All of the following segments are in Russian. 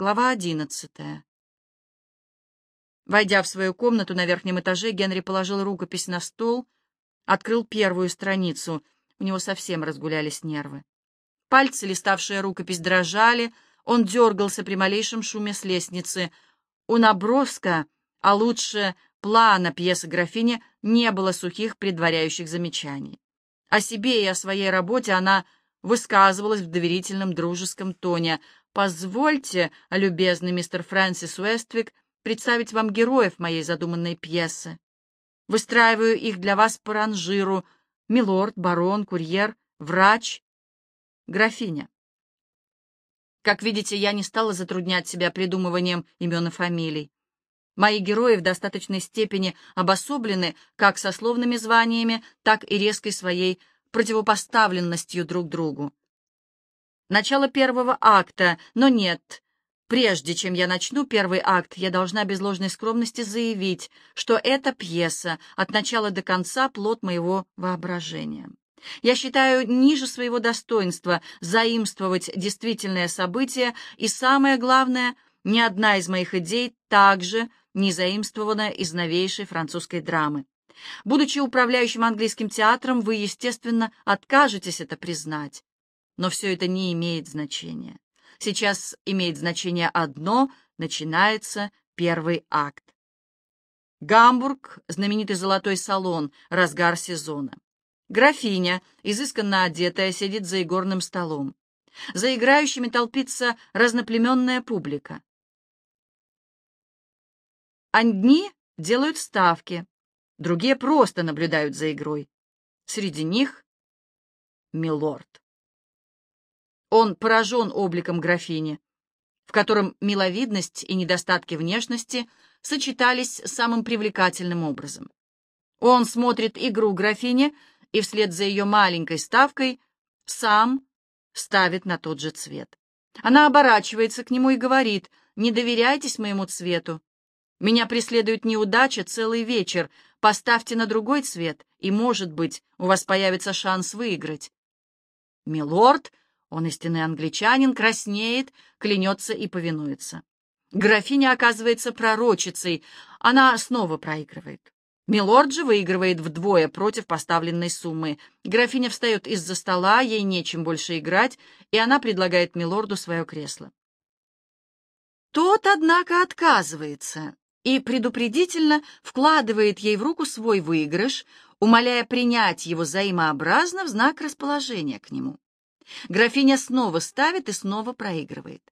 Глава одиннадцатая. Войдя в свою комнату на верхнем этаже, Генри положил рукопись на стол, открыл первую страницу. У него совсем разгулялись нервы. Пальцы, листавшие рукопись, дрожали, он дергался при малейшем шуме с лестницы. У наброска, а лучше плана пьесы графини, не было сухих предваряющих замечаний. О себе и о своей работе она высказывалась в доверительном дружеском тоне — Позвольте, любезный мистер Фрэнсис Уэствик, представить вам героев моей задуманной пьесы. Выстраиваю их для вас по ранжиру. Милорд, барон, курьер, врач, графиня. Как видите, я не стала затруднять себя придумыванием имен и фамилий. Мои герои в достаточной степени обособлены как сословными званиями, так и резкой своей противопоставленностью друг другу начало первого акта, но нет. Прежде чем я начну первый акт, я должна без ложной скромности заявить, что эта пьеса от начала до конца плод моего воображения. Я считаю ниже своего достоинства заимствовать действительное событие, и самое главное, ни одна из моих идей также не заимствована из новейшей французской драмы. Будучи управляющим английским театром, вы, естественно, откажетесь это признать. Но все это не имеет значения. Сейчас имеет значение одно — начинается первый акт. Гамбург — знаменитый золотой салон, разгар сезона. Графиня, изысканно одетая, сидит за игорным столом. За играющими толпится разноплеменная публика. Одни делают ставки, другие просто наблюдают за игрой. Среди них — милорд. Он поражен обликом графини, в котором миловидность и недостатки внешности сочетались самым привлекательным образом. Он смотрит игру графини и вслед за ее маленькой ставкой сам ставит на тот же цвет. Она оборачивается к нему и говорит, «Не доверяйтесь моему цвету. Меня преследует неудача целый вечер. Поставьте на другой цвет, и, может быть, у вас появится шанс выиграть». Милорд он истинный англичанин, краснеет, клянется и повинуется. Графиня оказывается пророчицей, она снова проигрывает. Милорд же выигрывает вдвое против поставленной суммы. Графиня встает из-за стола, ей нечем больше играть, и она предлагает Милорду свое кресло. Тот, однако, отказывается и предупредительно вкладывает ей в руку свой выигрыш, умоляя принять его взаимообразно в знак расположения к нему. Графиня снова ставит и снова проигрывает.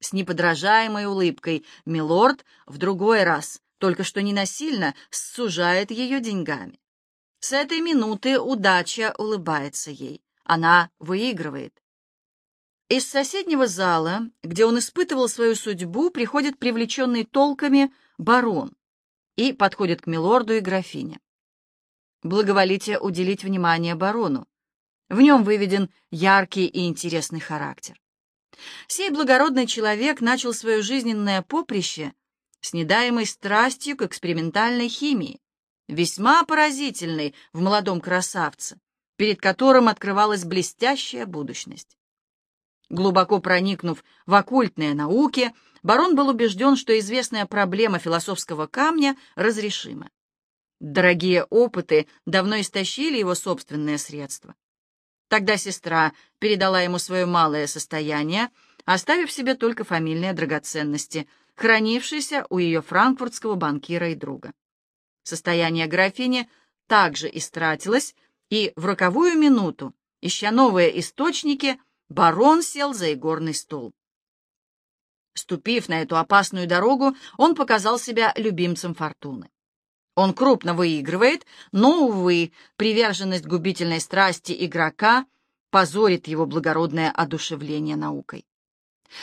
С неподражаемой улыбкой милорд в другой раз, только что не насильно, сужает ее деньгами. С этой минуты удача улыбается ей. Она выигрывает. Из соседнего зала, где он испытывал свою судьбу, приходит привлеченный толками барон и подходит к милорду и графине. Благоволите уделить внимание барону. В нем выведен яркий и интересный характер. Сей благородный человек начал свое жизненное поприще с недаемой страстью к экспериментальной химии, весьма поразительной в молодом красавце, перед которым открывалась блестящая будущность. Глубоко проникнув в оккультные науки, барон был убежден, что известная проблема философского камня разрешима. Дорогие опыты давно истощили его собственные средства. Тогда сестра передала ему свое малое состояние, оставив себе только фамильные драгоценности, хранившиеся у ее франкфуртского банкира и друга. Состояние графини также истратилось, и в роковую минуту, ища новые источники, барон сел за игорный стол. Ступив на эту опасную дорогу, он показал себя любимцем фортуны. Он крупно выигрывает, но, увы, приверженность губительной страсти игрока позорит его благородное одушевление наукой.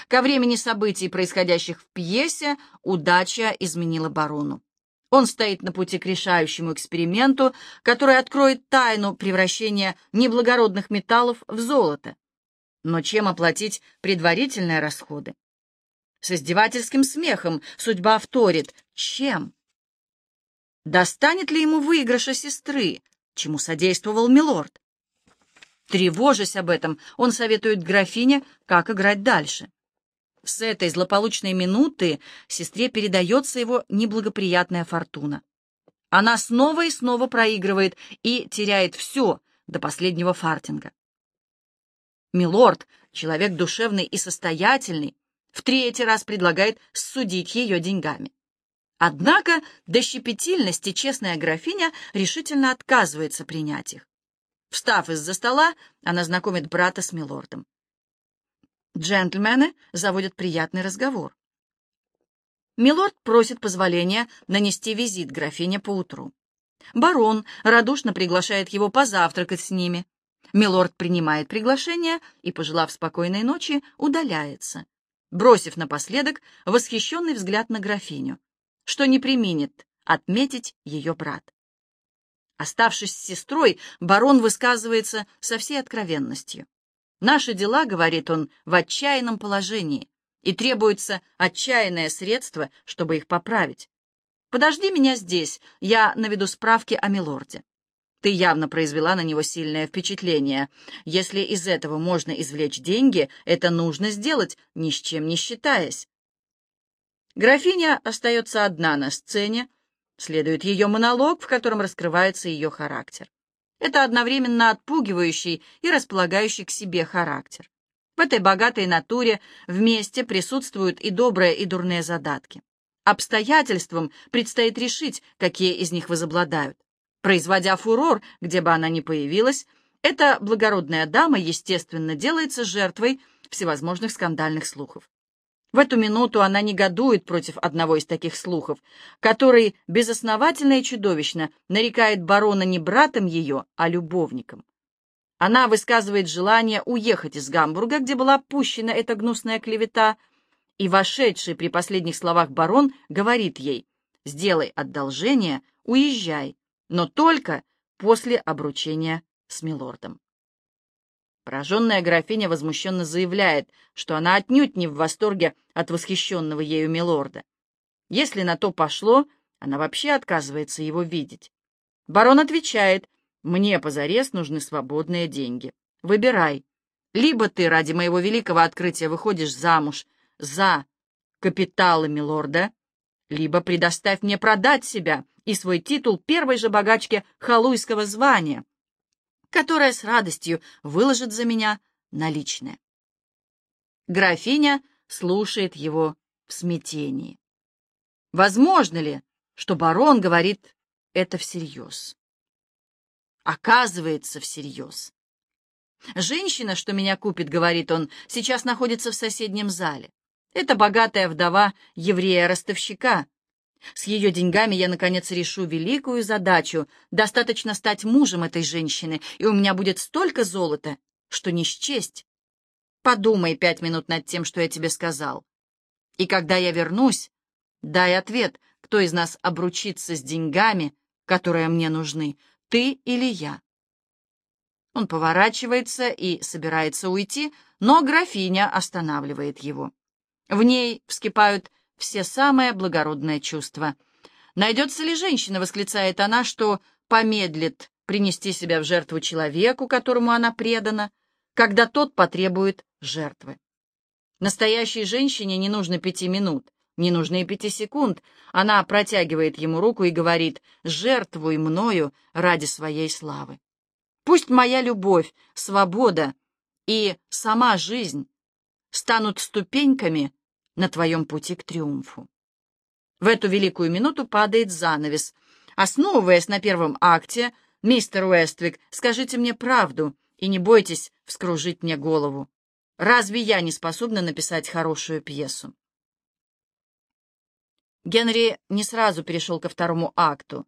Ко времени событий, происходящих в пьесе, удача изменила барону. Он стоит на пути к решающему эксперименту, который откроет тайну превращения неблагородных металлов в золото. Но чем оплатить предварительные расходы? С издевательским смехом судьба вторит. Чем? Достанет ли ему выигрыша сестры, чему содействовал милорд. Тревожась об этом, он советует графине, как играть дальше. С этой злополучной минуты сестре передается его неблагоприятная фортуна. Она снова и снова проигрывает и теряет все до последнего фартинга. Милорд, человек душевный и состоятельный, в третий раз предлагает судить ее деньгами. Однако до щепетильности честная графиня решительно отказывается принять их. Встав из-за стола, она знакомит брата с милордом. Джентльмены заводят приятный разговор. Милорд просит позволения нанести визит графине поутру. Барон радушно приглашает его позавтракать с ними. Милорд принимает приглашение и, пожелав спокойной ночи, удаляется, бросив напоследок восхищенный взгляд на графиню, что не применит отметить ее брат. Оставшись с сестрой, барон высказывается со всей откровенностью. «Наши дела, — говорит он, — в отчаянном положении, и требуется отчаянное средство, чтобы их поправить. Подожди меня здесь, я наведу справки о милорде. Ты явно произвела на него сильное впечатление. Если из этого можно извлечь деньги, это нужно сделать, ни с чем не считаясь. Графиня остается одна на сцене, следует ее монолог, в котором раскрывается ее характер. Это одновременно отпугивающий и располагающий к себе характер. В этой богатой натуре вместе присутствуют и добрые, и дурные задатки. Обстоятельствам предстоит решить, какие из них возобладают. Производя фурор, где бы она ни появилась, эта благородная дама, естественно, делается жертвой всевозможных скандальных слухов. В эту минуту она негодует против одного из таких слухов, который безосновательно и чудовищно нарекает барона не братом ее, а любовником. Она высказывает желание уехать из Гамбурга, где была пущена эта гнусная клевета, и вошедший при последних словах барон говорит ей «Сделай одолжение, уезжай, но только после обручения с милордом». Пораженная графиня возмущенно заявляет, что она отнюдь не в восторге от восхищенного ею милорда. Если на то пошло, она вообще отказывается его видеть. Барон отвечает, «Мне позарез нужны свободные деньги. Выбирай. Либо ты ради моего великого открытия выходишь замуж за капиталы милорда, либо предоставь мне продать себя и свой титул первой же богачке халуйского звания, которая с радостью выложит за меня наличные. Графиня слушает его в смятении. Возможно ли, что барон говорит это всерьез? Оказывается, всерьез. Женщина, что меня купит, говорит он, сейчас находится в соседнем зале. Это богатая вдова еврея-ростовщика, с ее деньгами я, наконец, решу великую задачу. Достаточно стать мужем этой женщины, и у меня будет столько золота, что не счесть. Подумай пять минут над тем, что я тебе сказал. И когда я вернусь, дай ответ, кто из нас обручится с деньгами, которые мне нужны, ты или я. Он поворачивается и собирается уйти, но графиня останавливает его. В ней вскипают все самые благородные чувства. Найдется ли женщина, восклицает она, что помедлит принести себя в жертву человеку, которому она предана, когда тот потребует жертвы. Настоящей женщине не нужно пяти минут, не нужно и пяти секунд. Она протягивает ему руку и говорит «Жертвуй мною ради своей славы». Пусть моя любовь, свобода и сама жизнь станут ступеньками на твоем пути к триумфу. В эту великую минуту падает занавес. Основываясь на первом акте, мистер Уэствик, скажите мне правду и не бойтесь вскружить мне голову. Разве я не способна написать хорошую пьесу? Генри не сразу перешел ко второму акту.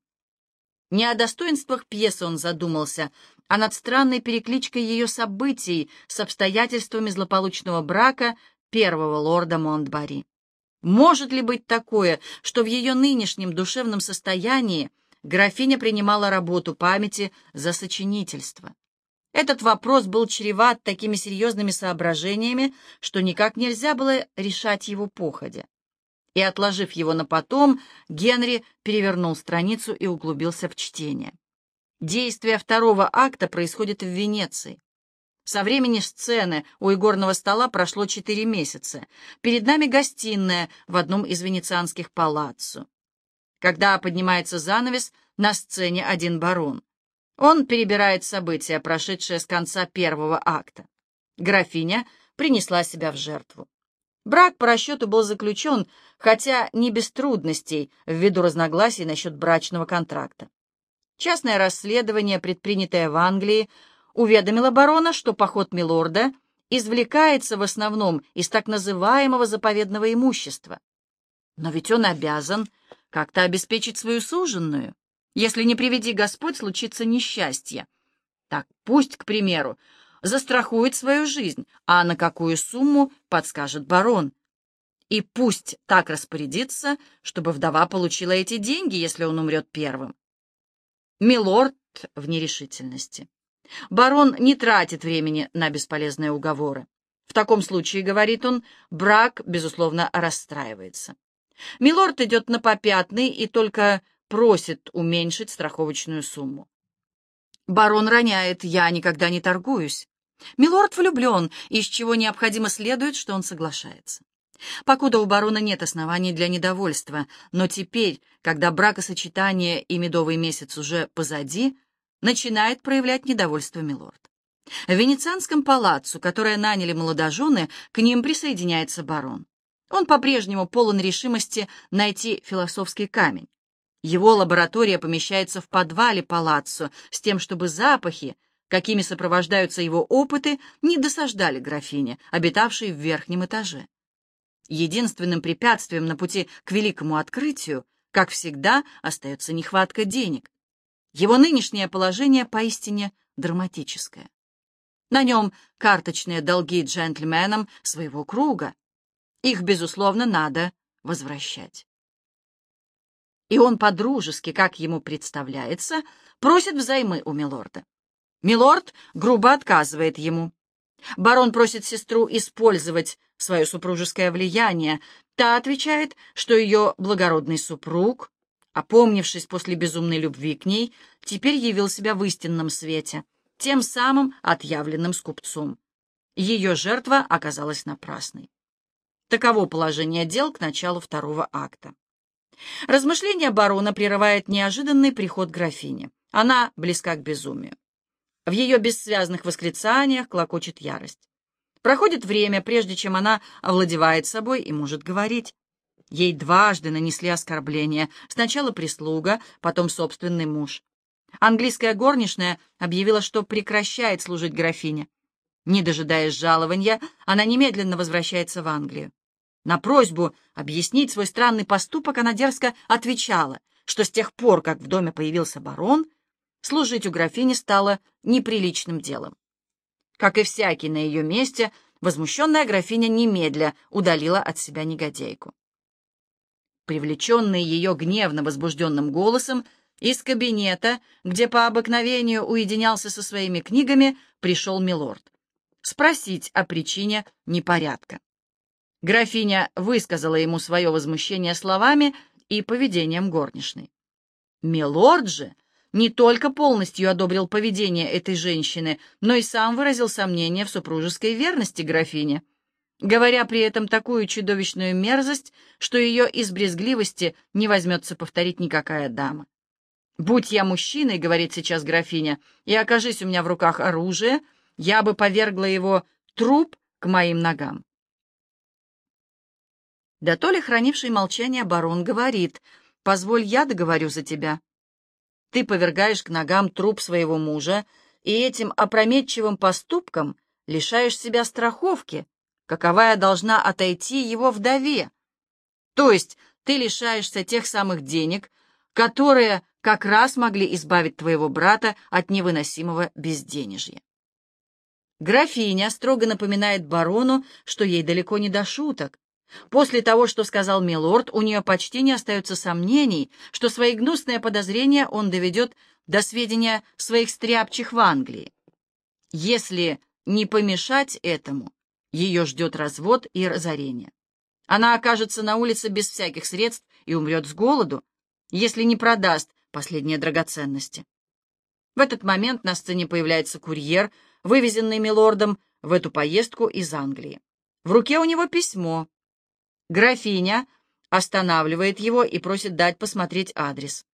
Не о достоинствах пьесы он задумался, а над странной перекличкой ее событий с обстоятельствами злополучного брака первого лорда Монтбари. Может ли быть такое, что в ее нынешнем душевном состоянии графиня принимала работу памяти за сочинительство? Этот вопрос был чреват такими серьезными соображениями, что никак нельзя было решать его походя. И, отложив его на потом, Генри перевернул страницу и углубился в чтение. Действие второго акта происходит в Венеции. Со времени сцены у игорного стола прошло четыре месяца. Перед нами гостиная в одном из венецианских палаццо. Когда поднимается занавес, на сцене один барон. Он перебирает события, прошедшие с конца первого акта. Графиня принесла себя в жертву. Брак по расчету был заключен, хотя не без трудностей, ввиду разногласий насчет брачного контракта. Частное расследование, предпринятое в Англии, уведомила барона, что поход Милорда извлекается в основном из так называемого заповедного имущества. Но ведь он обязан как-то обеспечить свою суженную, если не приведи Господь случится несчастье. Так пусть, к примеру, застрахует свою жизнь, а на какую сумму подскажет барон. И пусть так распорядится, чтобы вдова получила эти деньги, если он умрет первым. Милорд в нерешительности. Барон не тратит времени на бесполезные уговоры. В таком случае, говорит он, брак, безусловно, расстраивается. Милорд идет на попятный и только просит уменьшить страховочную сумму. Барон роняет «я никогда не торгуюсь». Милорд влюблен, из чего необходимо следует, что он соглашается. Покуда у барона нет оснований для недовольства, но теперь, когда бракосочетание и медовый месяц уже позади, начинает проявлять недовольство милорд. В венецианском палаццо, которое наняли молодожены, к ним присоединяется барон. Он по-прежнему полон решимости найти философский камень. Его лаборатория помещается в подвале палаццо с тем, чтобы запахи, какими сопровождаются его опыты, не досаждали графине, обитавшей в верхнем этаже. Единственным препятствием на пути к великому открытию, как всегда, остается нехватка денег. Его нынешнее положение поистине драматическое. На нем карточные долги джентльменам своего круга. Их, безусловно, надо возвращать. И он подружески, как ему представляется, просит взаймы у милорда. Милорд грубо отказывает ему. Барон просит сестру использовать свое супружеское влияние. Та отвечает, что ее благородный супруг опомнившись после безумной любви к ней, теперь явил себя в истинном свете, тем самым отъявленным скупцом. Ее жертва оказалась напрасной. Таково положение дел к началу второго акта. Размышление барона прерывает неожиданный приход графини. Она близка к безумию. В ее бессвязных восклицаниях клокочет ярость. Проходит время, прежде чем она овладевает собой и может говорить. Ей дважды нанесли оскорбления. Сначала прислуга, потом собственный муж. Английская горничная объявила, что прекращает служить графине. Не дожидаясь жалования, она немедленно возвращается в Англию. На просьбу объяснить свой странный поступок она дерзко отвечала, что с тех пор, как в доме появился барон, служить у графини стало неприличным делом. Как и всякий на ее месте, возмущенная графиня немедля удалила от себя негодяйку. Привлеченный ее гневно возбужденным голосом, из кабинета, где по обыкновению уединялся со своими книгами, пришел милорд. Спросить о причине непорядка. Графиня высказала ему свое возмущение словами и поведением горничной. Милорд же не только полностью одобрил поведение этой женщины, но и сам выразил сомнение в супружеской верности графине говоря при этом такую чудовищную мерзость, что ее из брезгливости не возьмется повторить никакая дама. «Будь я мужчиной, — говорит сейчас графиня, — и окажись у меня в руках оружие, я бы повергла его труп к моим ногам». Да то ли хранивший молчание барон говорит, «Позволь, я договорю за тебя». Ты повергаешь к ногам труп своего мужа, и этим опрометчивым поступком лишаешь себя страховки, каковая должна отойти его вдове. То есть ты лишаешься тех самых денег, которые как раз могли избавить твоего брата от невыносимого безденежья. Графиня строго напоминает барону, что ей далеко не до шуток. После того, что сказал милорд, у нее почти не остается сомнений, что свои гнусные подозрения он доведет до сведения своих стряпчих в Англии. Если не помешать этому, ее ждет развод и разорение. Она окажется на улице без всяких средств и умрет с голоду, если не продаст последние драгоценности. В этот момент на сцене появляется курьер, вывезенный милордом в эту поездку из Англии. В руке у него письмо. Графиня останавливает его и просит дать посмотреть адрес.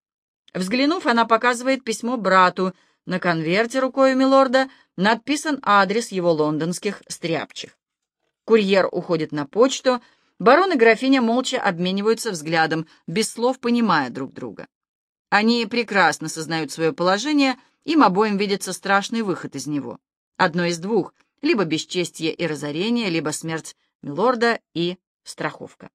Взглянув, она показывает письмо брату. На конверте рукой милорда надписан адрес его лондонских стряпчих. Курьер уходит на почту, барон и графиня молча обмениваются взглядом, без слов понимая друг друга. Они прекрасно сознают свое положение, им обоим видится страшный выход из него. Одно из двух — либо бесчестье и разорение, либо смерть милорда и страховка.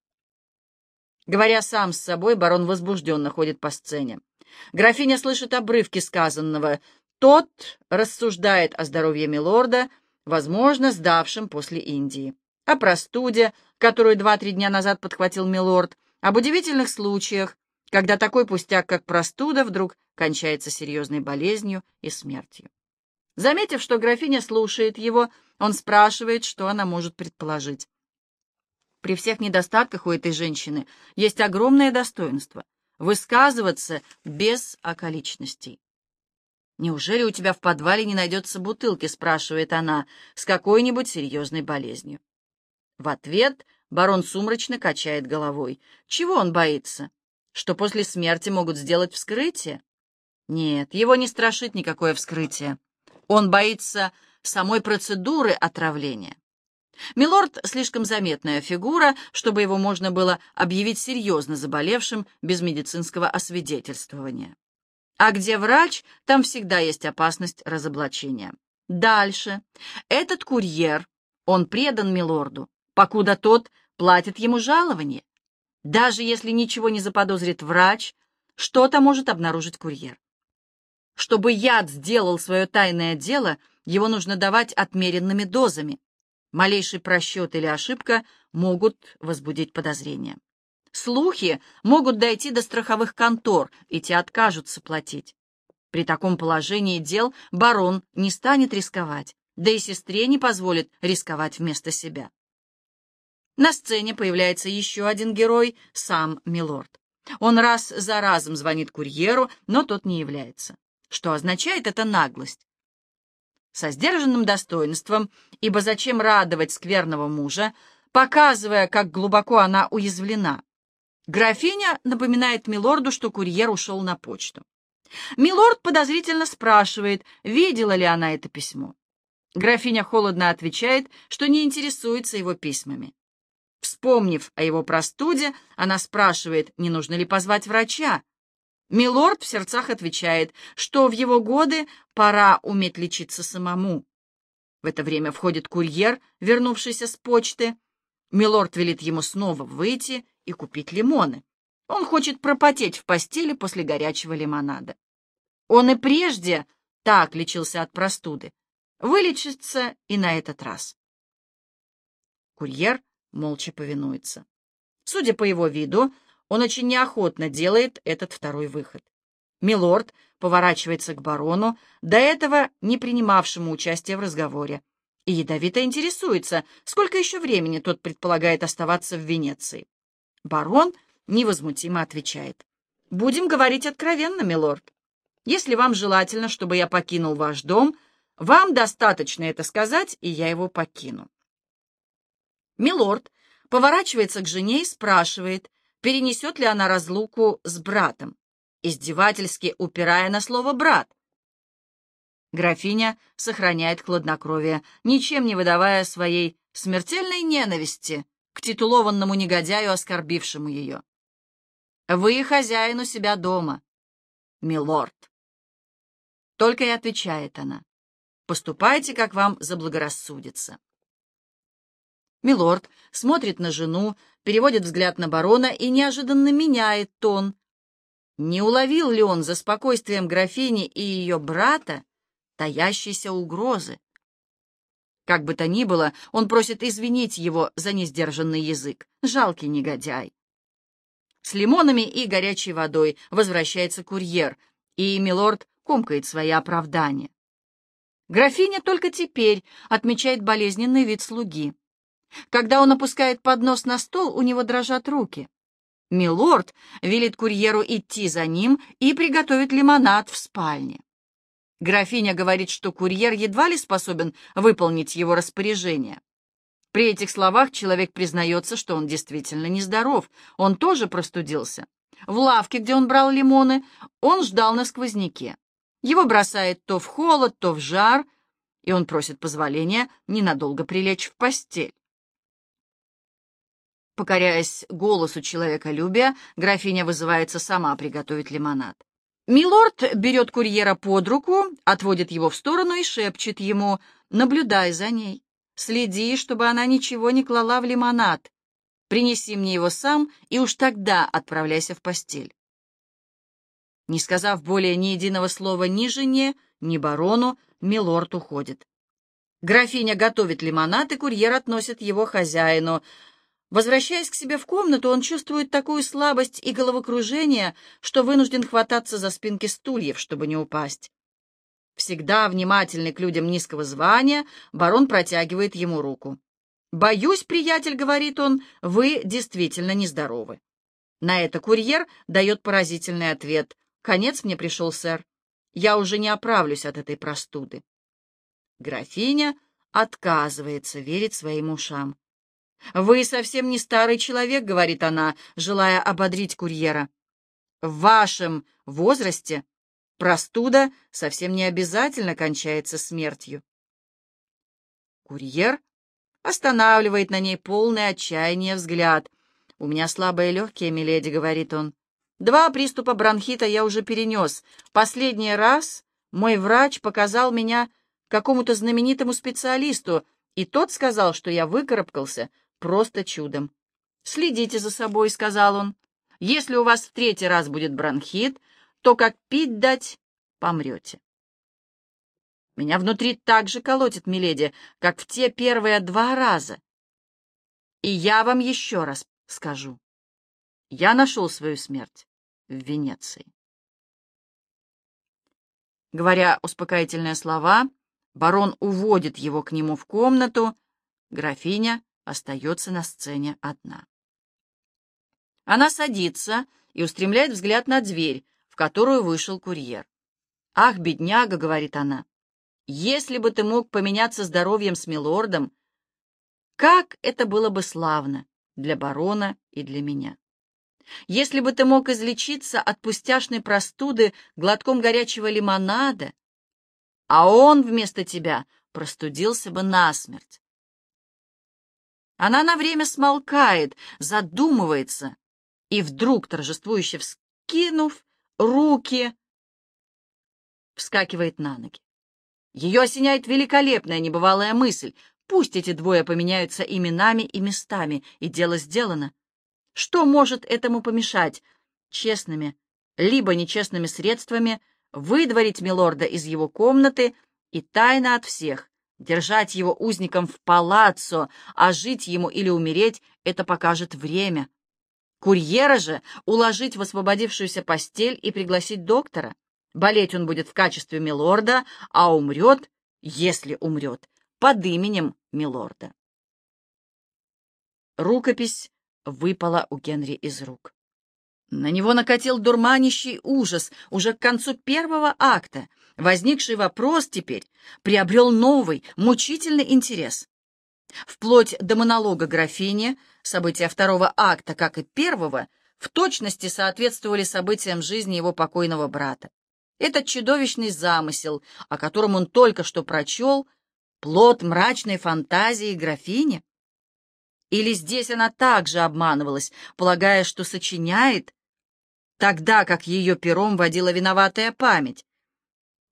Говоря сам с собой, барон возбужденно ходит по сцене. Графиня слышит обрывки сказанного. Тот рассуждает о здоровье милорда, возможно, сдавшим после Индии, о простуде, которую два-три дня назад подхватил милорд, об удивительных случаях, когда такой пустяк, как простуда, вдруг кончается серьезной болезнью и смертью. Заметив, что графиня слушает его, он спрашивает, что она может предположить. При всех недостатках у этой женщины есть огромное достоинство — высказываться без околичностей. «Неужели у тебя в подвале не найдется бутылки?» — спрашивает она, с какой-нибудь серьезной болезнью. В ответ барон сумрачно качает головой. Чего он боится? Что после смерти могут сделать вскрытие? Нет, его не страшит никакое вскрытие. Он боится самой процедуры отравления. Милорд — слишком заметная фигура, чтобы его можно было объявить серьезно заболевшим без медицинского освидетельствования. А где врач, там всегда есть опасность разоблачения. Дальше. Этот курьер, он предан милорду, покуда тот платит ему жалование. Даже если ничего не заподозрит врач, что-то может обнаружить курьер. Чтобы яд сделал свое тайное дело, его нужно давать отмеренными дозами. Малейший просчет или ошибка могут возбудить подозрения. Слухи могут дойти до страховых контор, и те откажутся платить. При таком положении дел барон не станет рисковать, да и сестре не позволит рисковать вместо себя. На сцене появляется еще один герой, сам Милорд. Он раз за разом звонит курьеру, но тот не является. Что означает эта наглость? со сдержанным достоинством, ибо зачем радовать скверного мужа, показывая, как глубоко она уязвлена. Графиня напоминает милорду, что курьер ушел на почту. Милорд подозрительно спрашивает, видела ли она это письмо. Графиня холодно отвечает, что не интересуется его письмами. Вспомнив о его простуде, она спрашивает, не нужно ли позвать врача. Милорд в сердцах отвечает, что в его годы пора уметь лечиться самому. В это время входит курьер, вернувшийся с почты. Милорд велит ему снова выйти и купить лимоны. Он хочет пропотеть в постели после горячего лимонада. Он и прежде так лечился от простуды. Вылечится и на этот раз. Курьер молча повинуется. Судя по его виду, он очень неохотно делает этот второй выход. Милорд поворачивается к барону, до этого не принимавшему участия в разговоре, и ядовито интересуется, сколько еще времени тот предполагает оставаться в Венеции. Барон невозмутимо отвечает. «Будем говорить откровенно, милорд. Если вам желательно, чтобы я покинул ваш дом, вам достаточно это сказать, и я его покину». Милорд поворачивается к жене и спрашивает, перенесет ли она разлуку с братом, издевательски упирая на слово «брат». Графиня сохраняет хладнокровие, ничем не выдавая своей смертельной ненависти к титулованному негодяю, оскорбившему ее. «Вы хозяин у себя дома, милорд». Только и отвечает она. «Поступайте, как вам заблагорассудится». Милорд смотрит на жену, переводит взгляд на барона и неожиданно меняет тон. Не уловил ли он за спокойствием графини и ее брата таящейся угрозы? Как бы то ни было, он просит извинить его за несдержанный язык. Жалкий негодяй. С лимонами и горячей водой возвращается курьер, и милорд комкает свои оправдания. Графиня только теперь отмечает болезненный вид слуги. Когда он опускает поднос на стол, у него дрожат руки. Милорд велит курьеру идти за ним и приготовить лимонад в спальне. Графиня говорит, что курьер едва ли способен выполнить его распоряжение. При этих словах человек признается, что он действительно нездоров. Он тоже простудился. В лавке, где он брал лимоны, он ждал на сквозняке. Его бросает то в холод, то в жар, и он просит позволения ненадолго прилечь в постель. Покоряясь голосу человеколюбия, графиня вызывается сама приготовить лимонад. Милорд берет курьера под руку, отводит его в сторону и шепчет ему «Наблюдай за ней, следи, чтобы она ничего не клала в лимонад, принеси мне его сам и уж тогда отправляйся в постель». Не сказав более ни единого слова ни жене, ни барону, милорд уходит. Графиня готовит лимонад, и курьер относит его хозяину — Возвращаясь к себе в комнату, он чувствует такую слабость и головокружение, что вынужден хвататься за спинки стульев, чтобы не упасть. Всегда внимательный к людям низкого звания, барон протягивает ему руку. «Боюсь, приятель», — говорит он, — «вы действительно нездоровы». На это курьер дает поразительный ответ. «Конец мне пришел, сэр. Я уже не оправлюсь от этой простуды». Графиня отказывается верить своим ушам. «Вы совсем не старый человек», — говорит она, желая ободрить курьера. «В вашем возрасте простуда совсем не обязательно кончается смертью». Курьер останавливает на ней полный отчаяния взгляд. «У меня слабые легкие, миледи», — говорит он. «Два приступа бронхита я уже перенес. Последний раз мой врач показал меня какому-то знаменитому специалисту, и тот сказал, что я выкарабкался просто чудом. «Следите за собой», — сказал он. «Если у вас в третий раз будет бронхит, то как пить дать, помрете». Меня внутри так же колотит, миледи, как в те первые два раза. И я вам еще раз скажу. Я нашел свою смерть в Венеции. Говоря успокоительные слова, барон уводит его к нему в комнату, графиня остается на сцене одна. Она садится и устремляет взгляд на дверь, в которую вышел курьер. «Ах, бедняга», — говорит она, — «если бы ты мог поменяться здоровьем с милордом, как это было бы славно для барона и для меня. Если бы ты мог излечиться от пустяшной простуды глотком горячего лимонада, а он вместо тебя простудился бы насмерть. Она на время смолкает, задумывается, и вдруг, торжествующе вскинув руки, вскакивает на ноги. Ее осеняет великолепная небывалая мысль. Пусть эти двое поменяются именами и местами, и дело сделано. Что может этому помешать? Честными, либо нечестными средствами выдворить Милорда из его комнаты и тайно от всех, Держать его узником в палаццо, а жить ему или умереть — это покажет время. Курьера же уложить в освободившуюся постель и пригласить доктора. Болеть он будет в качестве милорда, а умрет, если умрет, под именем милорда. Рукопись выпала у Генри из рук. На него накатил дурманящий ужас уже к концу первого акта — Возникший вопрос теперь приобрел новый, мучительный интерес. Вплоть до монолога графини, события второго акта, как и первого, в точности соответствовали событиям жизни его покойного брата. Этот чудовищный замысел, о котором он только что прочел, плод мрачной фантазии графини? Или здесь она также обманывалась, полагая, что сочиняет, тогда как ее пером водила виноватая память?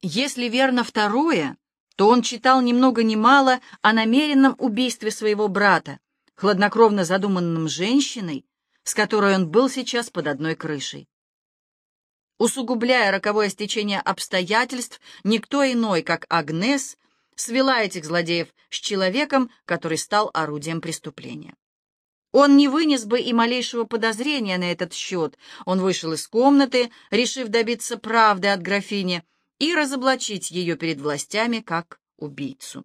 Если верно второе, то он читал ни много ни мало о намеренном убийстве своего брата, хладнокровно задуманном женщиной, с которой он был сейчас под одной крышей. Усугубляя роковое стечение обстоятельств, никто иной, как Агнес, свела этих злодеев с человеком, который стал орудием преступления. Он не вынес бы и малейшего подозрения на этот счет. Он вышел из комнаты, решив добиться правды от графини, и разоблачить ее перед властями как убийцу.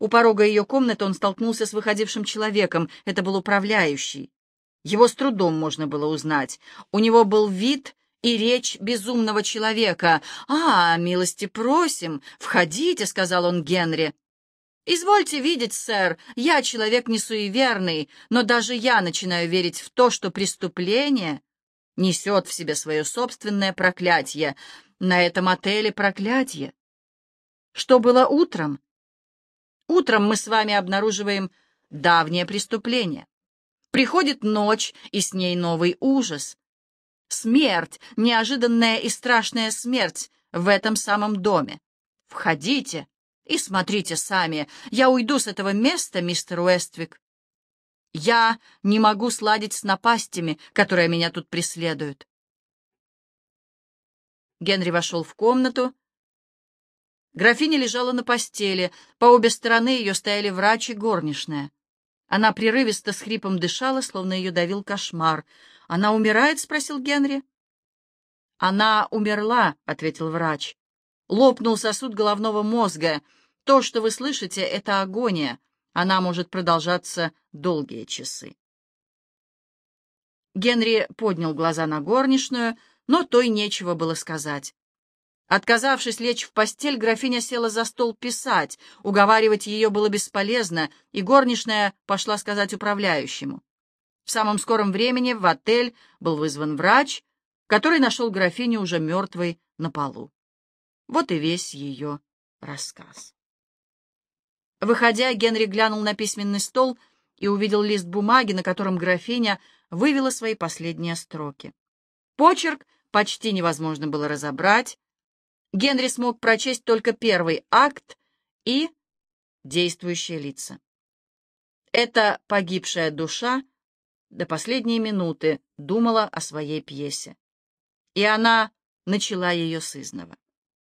У порога ее комнаты он столкнулся с выходившим человеком, это был управляющий. Его с трудом можно было узнать. У него был вид и речь безумного человека. «А, милости просим, входите», — сказал он Генри. «Извольте видеть, сэр, я человек не суеверный, но даже я начинаю верить в то, что преступление несет в себе свое собственное проклятие. На этом отеле проклятие. Что было утром? Утром мы с вами обнаруживаем давнее преступление. Приходит ночь, и с ней новый ужас. Смерть, неожиданная и страшная смерть в этом самом доме. Входите и смотрите сами. Я уйду с этого места, мистер Уэствик. Я не могу сладить с напастями, которые меня тут преследуют. Генри вошел в комнату. Графиня лежала на постели, по обе стороны ее стояли врач и горничная. Она прерывисто с хрипом дышала, словно ее давил кошмар. «Она умирает?» — спросил Генри. «Она умерла», — ответил врач. «Лопнул сосуд головного мозга. То, что вы слышите, — это агония. Она может продолжаться долгие часы». Генри поднял глаза на горничную, но той нечего было сказать. Отказавшись лечь в постель, графиня села за стол писать. Уговаривать ее было бесполезно, и горничная пошла сказать управляющему. В самом скором времени в отель был вызван врач, который нашел графиню уже мертвой на полу. Вот и весь ее рассказ. Выходя, Генри глянул на письменный стол и увидел лист бумаги, на котором графиня вывела свои последние строки. Почерк почти невозможно было разобрать, Генри смог прочесть только первый акт и действующие лица. Эта погибшая душа до последней минуты думала о своей пьесе, и она начала ее с изного.